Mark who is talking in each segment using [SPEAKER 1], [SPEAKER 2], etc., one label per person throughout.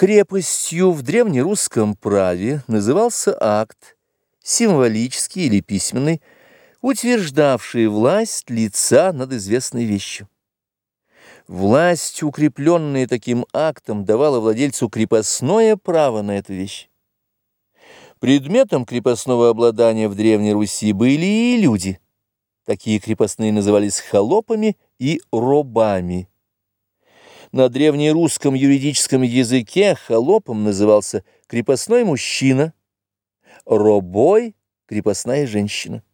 [SPEAKER 1] Крепостью в древнерусском праве назывался акт, символический или письменный, утверждавший власть лица над известной вещью. Власть, укрепленная таким актом, давала владельцу крепостное право на эту вещь. Предметом крепостного обладания в Древней Руси были и люди. Такие крепостные назывались холопами и робами. На древнерусском юридическом языке холопом назывался крепостной мужчина, робой – крепостная женщина.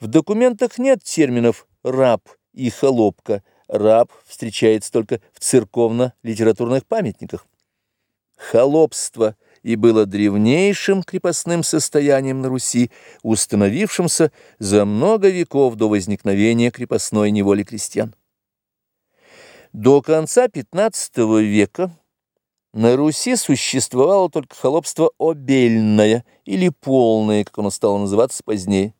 [SPEAKER 1] В документах нет терминов «раб» и «холопка». Раб встречается только в церковно-литературных памятниках. Холопство и было древнейшим крепостным состоянием на Руси, установившимся за много веков до возникновения крепостной неволи крестьян. До конца XV века на Руси существовало только холопство обельное или полное, как оно стало называться позднее.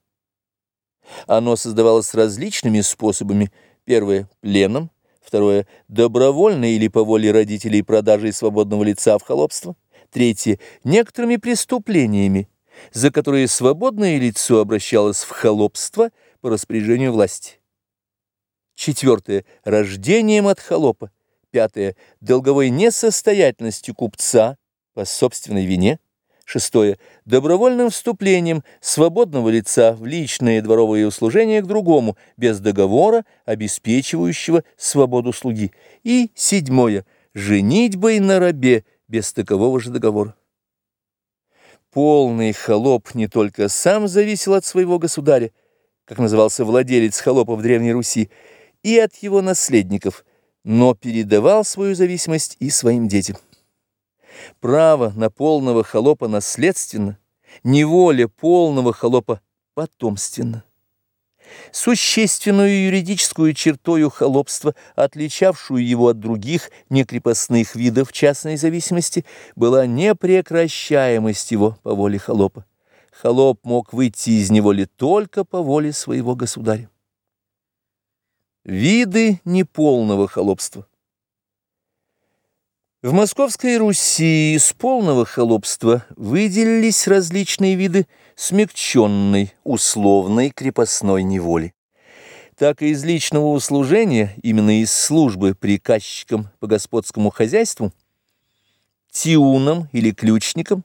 [SPEAKER 1] Оно создавалось различными способами. Первое – пленом, второе – добровольно или по воле родителей продажей свободного лица в холопство, третье – некоторыми преступлениями, за которые свободное лицо обращалось в холопство по распоряжению власти. Четвертое – рождением от холопа. Пятое – долговой несостоятельностью купца по собственной вине. Шестое – добровольным вступлением свободного лица в личные дворовые услужения к другому, без договора, обеспечивающего свободу слуги. И седьмое – женитьбой на рабе без такового же договора. Полный холоп не только сам зависел от своего государя, как назывался владелец холопа в Древней Руси, и от его наследников, но передавал свою зависимость и своим детям. Право на полного холопа наследственно, неволя полного холопа потомственно. Существенную юридическую чертою холопства, отличавшую его от других некрепостных видов частной зависимости, была непрекращаемость его по воле холопа. Холоп мог выйти из неволи только по воле своего государя. Виды неполного холопства. В Московской Руси из полного холопства выделились различные виды смягченной, условной крепостной неволи. Так и из личного услужения, именно из службы приказчикам по господскому хозяйству, тиунам или ключникам,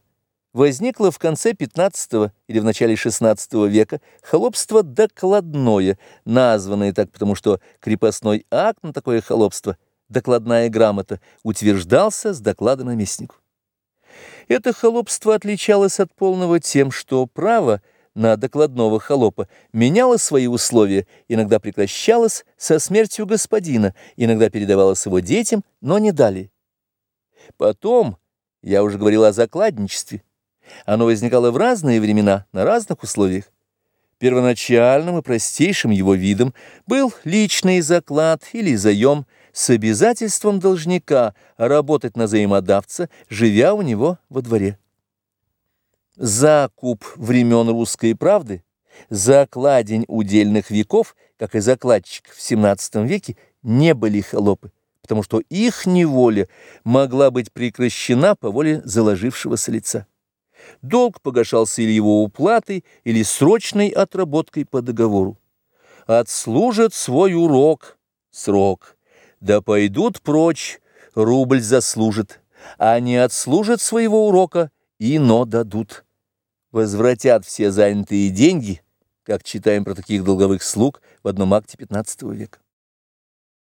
[SPEAKER 1] возникло в конце XV или в начале XVI века холопство докладное, названное так потому, что крепостной акт на такое холопство, докладная грамота, утверждался с доклада наместнику. Это холопство отличалось от полного тем, что право на докладного холопа меняло свои условия, иногда прекращалось со смертью господина, иногда передавалось его детям, но не далее. Потом, я уже говорил о закладничестве, оно возникало в разные времена, на разных условиях. Первоначальным и простейшим его видом был личный заклад или заем с обязательством должника работать на взаимодавца, живя у него во дворе. Закуп времен русской правды, закладень удельных веков, как и закладчик в XVII веке, не были холопы, потому что их неволя могла быть прекращена по воле заложившегося лица. Долг погашался или его уплатой, или срочной отработкой по договору. Отслужат свой урок, срок. Да пойдут прочь, рубль заслужит, а не отслужат своего урока, ино дадут. Возвратят все занятые деньги, как читаем про таких долговых слуг в одном акте XV века.